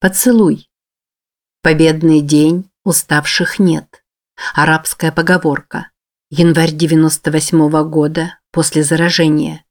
Поцелуй. Победный день, уставших нет. Арабская поговорка. Январь 98 -го года после заражения.